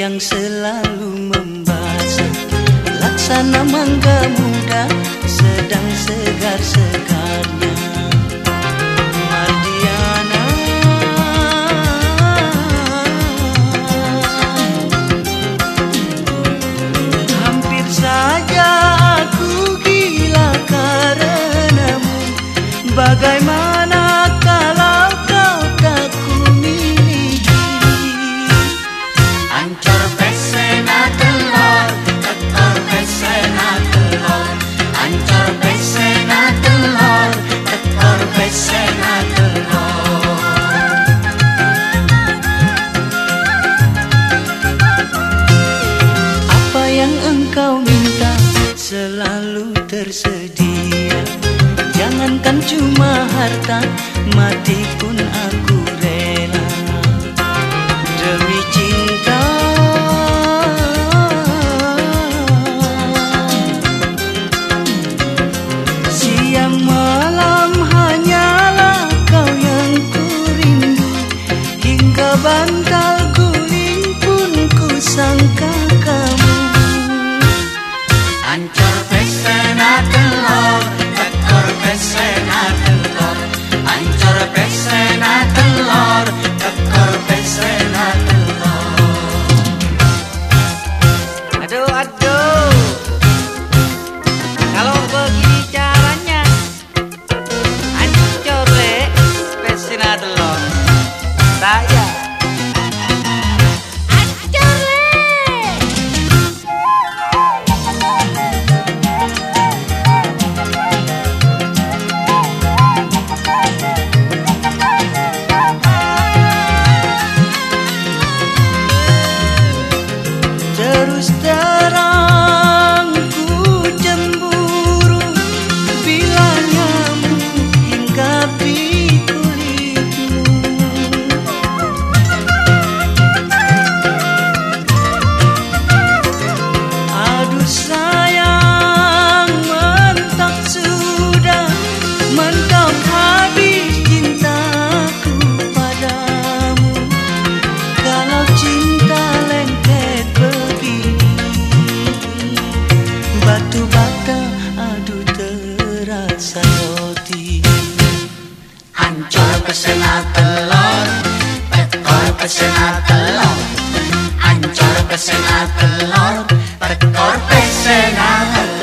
yang selalu membasah Laksana mangga muda sedang segar-segarnya. Mardiana. Hampir saja aku gila karenamu. Bagaimana selalu tersedia. Jangankan cuma harta, mati pun aku yeah. Pesena telur Tekor pesena telur. Ancor pesena telur Tekor pesena telur